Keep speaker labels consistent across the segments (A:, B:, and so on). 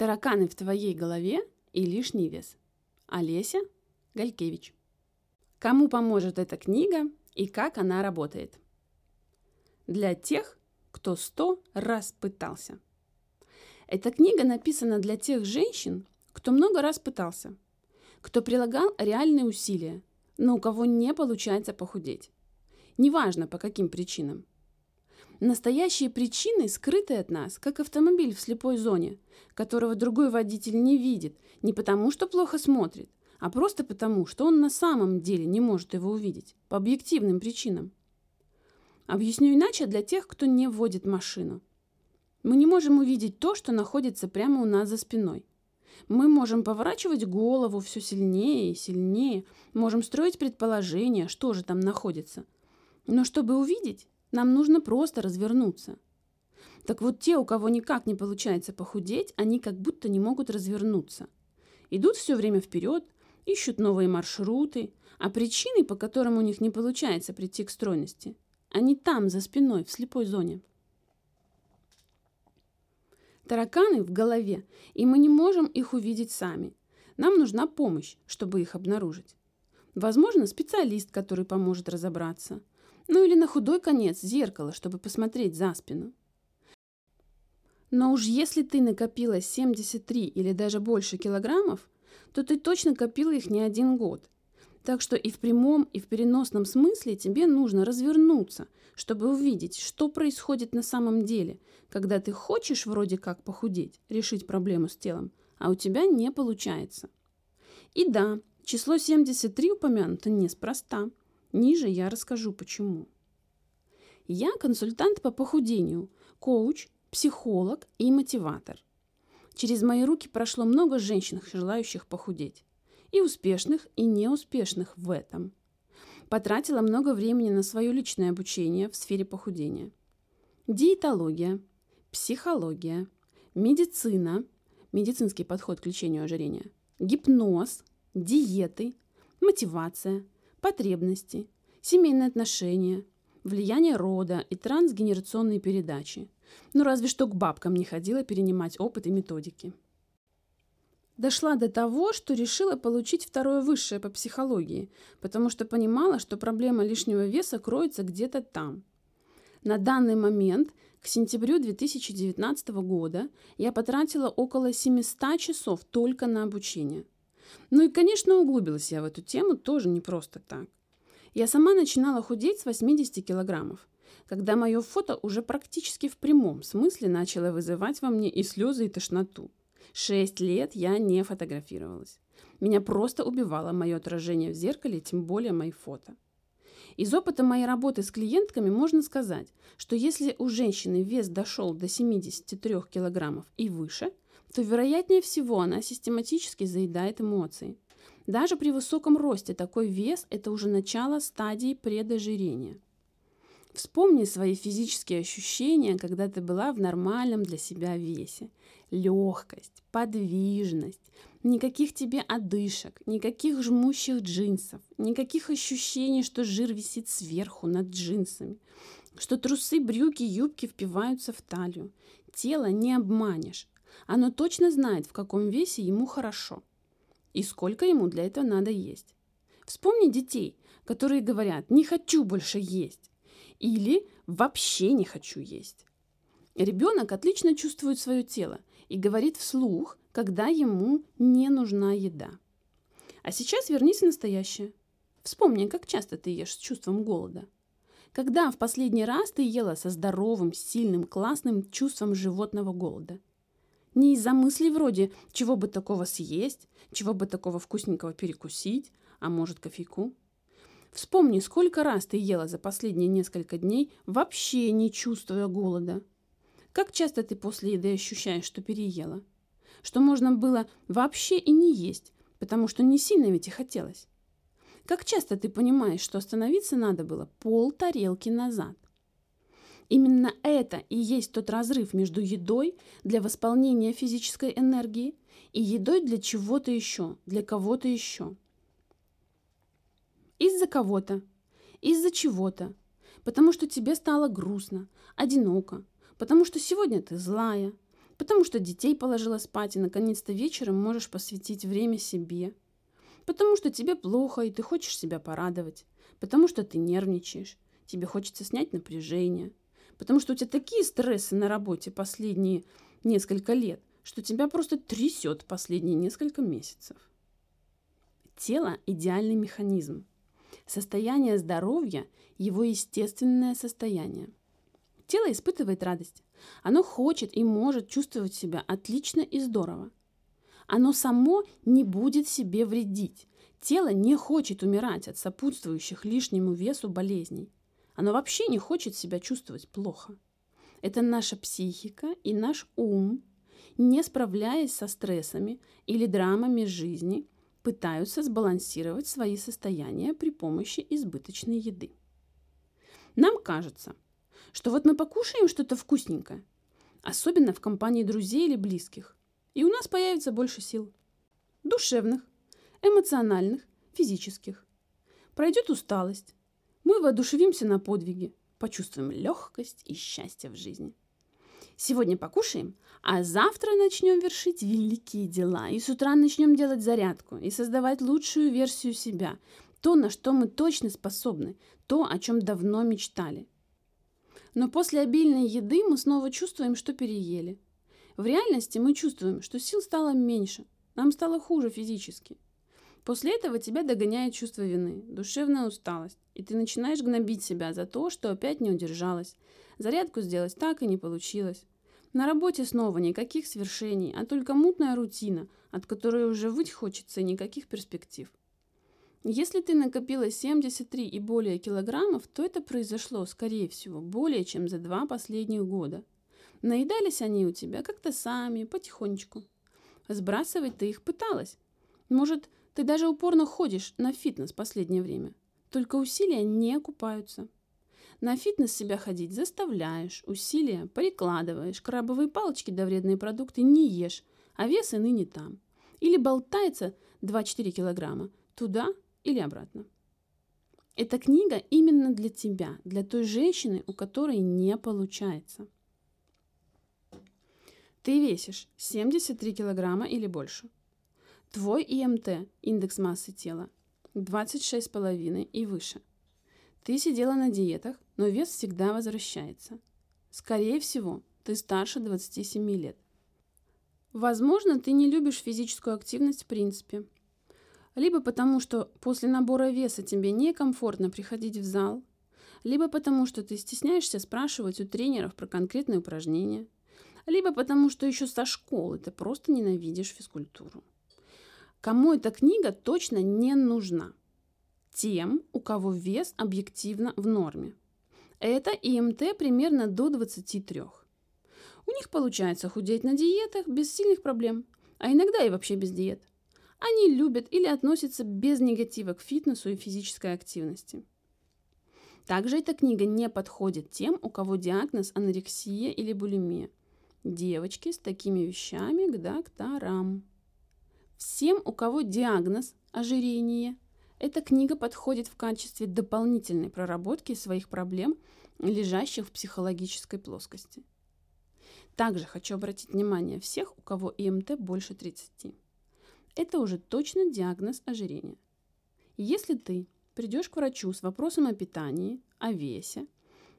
A: Тараканы в твоей голове и лишний вес. Олеся Галькевич. Кому поможет эта книга и как она работает? Для тех, кто сто раз пытался. Эта книга написана для тех женщин, кто много раз пытался, кто прилагал реальные усилия, но у кого не получается похудеть. Неважно по каким причинам. Настоящие причины скрыты от нас, как автомобиль в слепой зоне, которого другой водитель не видит, не потому что плохо смотрит, а просто потому, что он на самом деле не может его увидеть, по объективным причинам. Объясню иначе для тех, кто не водит машину. Мы не можем увидеть то, что находится прямо у нас за спиной. Мы можем поворачивать голову все сильнее и сильнее, можем строить предположения, что же там находится. Но чтобы увидеть, нам нужно просто развернуться. Так вот, те, у кого никак не получается похудеть, они как будто не могут развернуться. Идут все время вперед, ищут новые маршруты, а причины, по которым у них не получается прийти к стройности, они там, за спиной, в слепой зоне. Тараканы в голове, и мы не можем их увидеть сами. Нам нужна помощь, чтобы их обнаружить. Возможно, специалист, который поможет разобраться. Ну или на худой конец зеркало, чтобы посмотреть за спину. Но уж если ты накопила 73 или даже больше килограммов, то ты точно копила их не один год. Так что и в прямом, и в переносном смысле тебе нужно развернуться, чтобы увидеть, что происходит на самом деле, когда ты хочешь вроде как похудеть, решить проблему с телом, а у тебя не получается. И да, число 73 упомянуто неспроста. Ниже я расскажу почему. Я консультант по похудению, коуч, психолог и мотиватор. Через мои руки прошло много женщин, желающих похудеть. И успешных, и неуспешных в этом. Потратила много времени на свое личное обучение в сфере похудения. Диетология, психология, медицина, медицинский подход к лечению ожирения, гипноз, диеты, мотивация – потребности, семейные отношения, влияние рода и трансгенерационные передачи. Ну, разве что к бабкам не ходила перенимать опыт и методики. Дошла до того, что решила получить второе высшее по психологии, потому что понимала, что проблема лишнего веса кроется где-то там. На данный момент, к сентябрю 2019 года, я потратила около 700 часов только на обучение – ну и, конечно, углубилась я в эту тему тоже не просто так. Я сама начинала худеть с 80 килограммов, когда мое фото уже практически в прямом смысле начало вызывать во мне и слезы, и тошноту. Шесть лет я не фотографировалась. Меня просто убивало мое отражение в зеркале, тем более мои фото. Из опыта моей работы с клиентками можно сказать, что если у женщины вес дошел до 73 килограммов и выше, то вероятнее всего она систематически заедает эмоции. Даже при высоком росте такой вес – это уже начало стадии предожирения. Вспомни свои физические ощущения, когда ты была в нормальном для себя весе. Легкость, подвижность, никаких тебе одышек, никаких жмущих джинсов, никаких ощущений, что жир висит сверху над джинсами, что трусы, брюки, юбки впиваются в талию. Тело не обманешь. Оно точно знает, в каком весе ему хорошо и сколько ему для этого надо есть. Вспомни детей, которые говорят «не хочу больше есть» или «вообще не хочу есть». Ребенок отлично чувствует свое тело и говорит вслух, когда ему не нужна еда. А сейчас вернись в настоящее. Вспомни, как часто ты ешь с чувством голода. Когда в последний раз ты ела со здоровым, сильным, классным чувством животного голода – не из-за мыслей вроде «чего бы такого съесть», «чего бы такого вкусненького перекусить», а может кофейку. Вспомни, сколько раз ты ела за последние несколько дней, вообще не чувствуя голода. Как часто ты после еды ощущаешь, что переела? Что можно было вообще и не есть, потому что не сильно ведь и хотелось. Как часто ты понимаешь, что остановиться надо было пол тарелки назад? Именно это и есть тот разрыв между едой для восполнения физической энергии и едой для чего-то еще, для кого-то еще. Из-за кого-то, из-за чего-то, потому что тебе стало грустно, одиноко, потому что сегодня ты злая, потому что детей положила спать, и наконец-то вечером можешь посвятить время себе, потому что тебе плохо, и ты хочешь себя порадовать, потому что ты нервничаешь, тебе хочется снять напряжение, потому что у тебя такие стрессы на работе последние несколько лет, что тебя просто трясет последние несколько месяцев. Тело – идеальный механизм. Состояние здоровья – его естественное состояние. Тело испытывает радость. Оно хочет и может чувствовать себя отлично и здорово. Оно само не будет себе вредить. Тело не хочет умирать от сопутствующих лишнему весу болезней. Оно вообще не хочет себя чувствовать плохо. Это наша психика и наш ум, не справляясь со стрессами или драмами жизни, пытаются сбалансировать свои состояния при помощи избыточной еды. Нам кажется, что вот мы покушаем что-то вкусненькое, особенно в компании друзей или близких, и у нас появится больше сил. Душевных, эмоциональных, физических. Пройдет усталость. Мы воодушевимся на подвиги, почувствуем легкость и счастье в жизни. Сегодня покушаем, а завтра начнем вершить великие дела. И с утра начнем делать зарядку и создавать лучшую версию себя. То, на что мы точно способны, то, о чем давно мечтали. Но после обильной еды мы снова чувствуем, что переели. В реальности мы чувствуем, что сил стало меньше, нам стало хуже физически. После этого тебя догоняет чувство вины, душевная усталость, и ты начинаешь гнобить себя за то, что опять не удержалась. Зарядку сделать так и не получилось. На работе снова никаких свершений, а только мутная рутина, от которой уже выть хочется никаких перспектив. Если ты накопила 73 и более килограммов, то это произошло, скорее всего, более чем за два последних года. Наедались они у тебя как-то сами, потихонечку. Сбрасывать ты их пыталась. Может, ты даже упорно ходишь на фитнес последнее время. Только усилия не окупаются. На фитнес себя ходить заставляешь, усилия перекладываешь, крабовые палочки да вредные продукты не ешь, а вес и ныне там. Или болтается 2-4 килограмма туда или обратно. Эта книга именно для тебя, для той женщины, у которой не получается. Ты весишь 73 килограмма или больше. Твой ИМТ, индекс массы тела, 26,5 и выше. Ты сидела на диетах, но вес всегда возвращается. Скорее всего, ты старше 27 лет. Возможно, ты не любишь физическую активность в принципе. Либо потому, что после набора веса тебе некомфортно приходить в зал, либо потому, что ты стесняешься спрашивать у тренеров про конкретные упражнения, либо потому, что еще со школы ты просто ненавидишь физкультуру. Кому эта книга точно не нужна? тем, у кого вес объективно в норме. Это ИМТ примерно до 23. У них получается худеть на диетах без сильных проблем, а иногда и вообще без диет. Они любят или относятся без негатива к фитнесу и физической активности. Также эта книга не подходит тем, у кого диагноз анорексия или булимия. Девочки с такими вещами к докторам. Всем, у кого диагноз ожирение – эта книга подходит в качестве дополнительной проработки своих проблем, лежащих в психологической плоскости. Также хочу обратить внимание всех, у кого ИМТ больше 30. Это уже точно диагноз ожирения. Если ты придешь к врачу с вопросом о питании, о весе,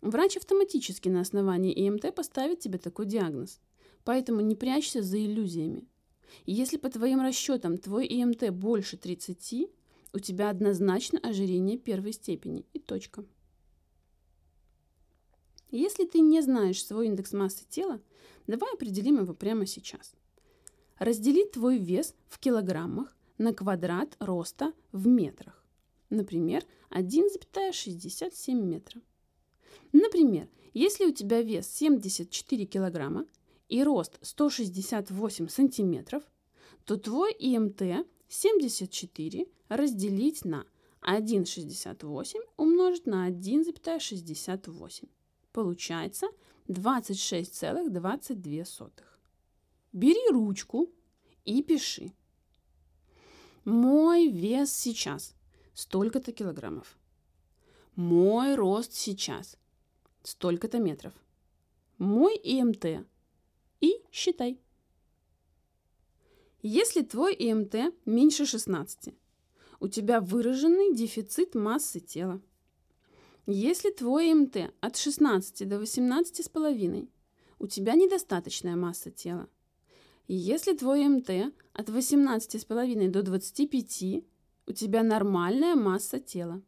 A: врач автоматически на основании ИМТ поставит тебе такой диагноз. Поэтому не прячься за иллюзиями. Если по твоим расчетам твой ИМТ больше 30, у тебя однозначно ожирение первой степени и точка. Если ты не знаешь свой индекс массы тела, давай определим его прямо сейчас. Раздели твой вес в килограммах на квадрат роста в метрах. Например, 1,67 метра. Например, если у тебя вес 74 килограмма и рост 168 сантиметров, то твой ИМТ 74 разделить на 1,68 умножить на 1,68. Получается 26,22. Бери ручку и пиши. Мой вес сейчас столько-то килограммов. Мой рост сейчас столько-то метров. Мой ИМТ и считай. Если твой ИМТ меньше 16, у тебя выраженный дефицит массы тела. Если твой ИМТ от 16 до 18,5, у тебя недостаточная масса тела. Если твой МТ от 18,5 до 25, у тебя нормальная масса тела.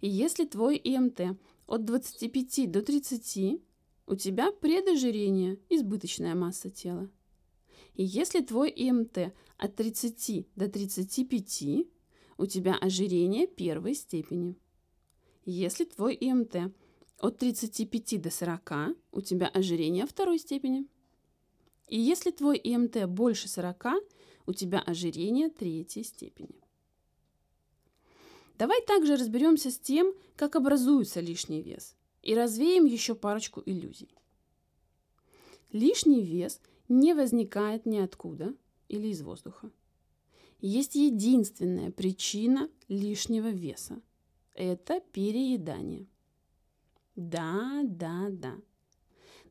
A: Если твой ИМТ от 25 до 30, у тебя предожирение, избыточная масса тела. И если твой ИМТ от 30 до 35, у тебя ожирение первой степени. Если твой ИМТ от 35 до 40, у тебя ожирение второй степени. И если твой ИМТ больше 40, у тебя ожирение третьей степени. Давай также разберемся с тем, как образуется лишний вес, и развеем еще парочку иллюзий. Лишний вес не возникает ниоткуда или из воздуха. Есть единственная причина лишнего веса – это переедание. Да, да, да.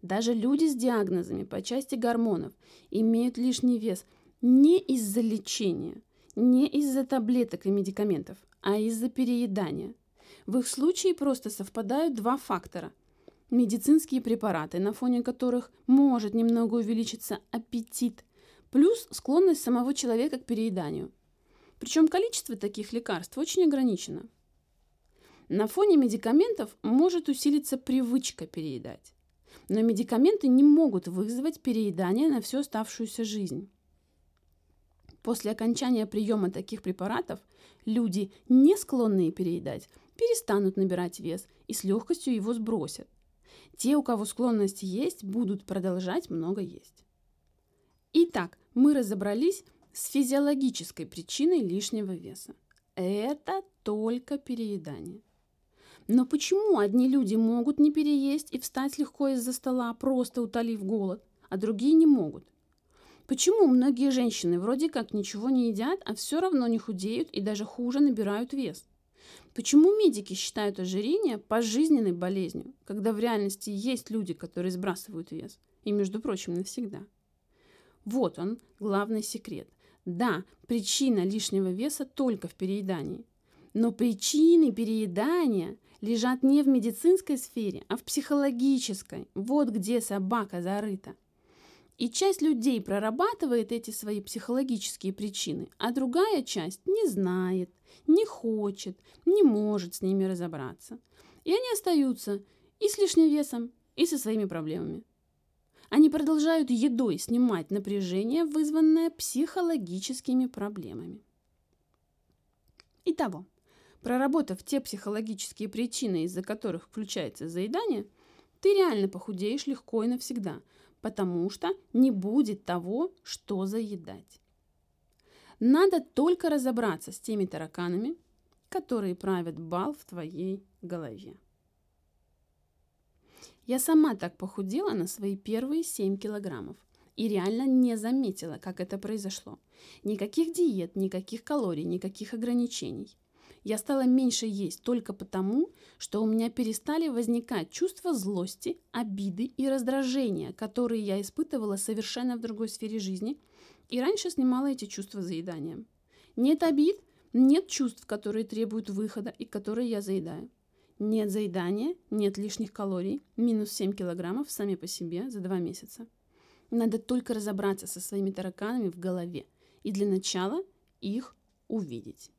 A: Даже люди с диагнозами по части гормонов имеют лишний вес не из-за лечения, не из-за таблеток и медикаментов, а из-за переедания. В их случае просто совпадают два фактора. Медицинские препараты, на фоне которых может немного увеличиться аппетит, плюс склонность самого человека к перееданию. Причем количество таких лекарств очень ограничено. На фоне медикаментов может усилиться привычка переедать. Но медикаменты не могут вызвать переедание на всю оставшуюся жизнь. После окончания приема таких препаратов люди, не склонные переедать, перестанут набирать вес и с легкостью его сбросят. Те, у кого склонность есть, будут продолжать много есть. Итак, мы разобрались с физиологической причиной лишнего веса. Это только переедание. Но почему одни люди могут не переесть и встать легко из-за стола, просто утолив голод, а другие не могут? Почему многие женщины вроде как ничего не едят, а все равно не худеют и даже хуже набирают вес? Почему медики считают ожирение пожизненной болезнью, когда в реальности есть люди, которые сбрасывают вес? И, между прочим, навсегда. Вот он, главный секрет. Да, причина лишнего веса только в переедании. Но причины переедания лежат не в медицинской сфере, а в психологической. Вот где собака зарыта. И часть людей прорабатывает эти свои психологические причины, а другая часть не знает, не хочет, не может с ними разобраться. И они остаются и с лишним весом, и со своими проблемами. Они продолжают едой снимать напряжение, вызванное психологическими проблемами. Итого, проработав те психологические причины, из-за которых включается заедание, ты реально похудеешь легко и навсегда – потому что не будет того, что заедать. Надо только разобраться с теми тараканами, которые правят бал в твоей голове. Я сама так похудела на свои первые 7 килограммов и реально не заметила, как это произошло. Никаких диет, никаких калорий, никаких ограничений. Я стала меньше есть только потому, что у меня перестали возникать чувства злости, обиды и раздражения, которые я испытывала совершенно в другой сфере жизни, и раньше снимала эти чувства заеданием. Нет обид, нет чувств, которые требуют выхода и которые я заедаю. Нет заедания, нет лишних калорий, минус 7 килограммов сами по себе за 2 месяца. Надо только разобраться со своими тараканами в голове и для начала их увидеть.